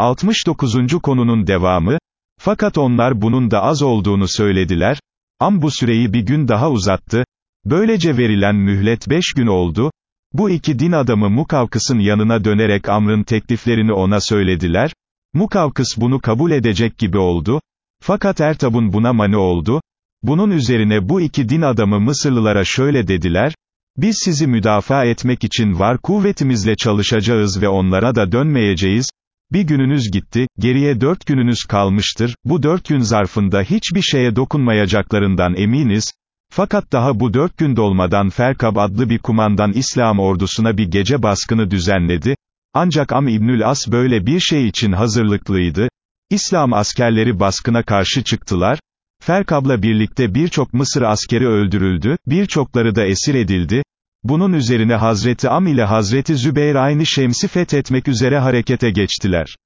69. konunun devamı, fakat onlar bunun da az olduğunu söylediler, Am bu süreyi bir gün daha uzattı, böylece verilen mühlet beş gün oldu, bu iki din adamı Mukavkıs'ın yanına dönerek Amr'ın tekliflerini ona söylediler, Mukavkıs bunu kabul edecek gibi oldu, fakat Ertab'un buna mani oldu, bunun üzerine bu iki din adamı Mısırlılara şöyle dediler, biz sizi müdafaa etmek için var kuvvetimizle çalışacağız ve onlara da dönmeyeceğiz, bir gününüz gitti, geriye dört gününüz kalmıştır, bu dört gün zarfında hiçbir şeye dokunmayacaklarından eminiz, fakat daha bu dört gün dolmadan Ferkab adlı bir kumandan İslam ordusuna bir gece baskını düzenledi, ancak Am İbnül As böyle bir şey için hazırlıklıydı, İslam askerleri baskına karşı çıktılar, Ferkab'la birlikte birçok Mısır askeri öldürüldü, birçokları da esir edildi, bunun üzerine Hazreti Am ile Hazreti Zübeyir aynı Şems'i fethetmek üzere harekete geçtiler.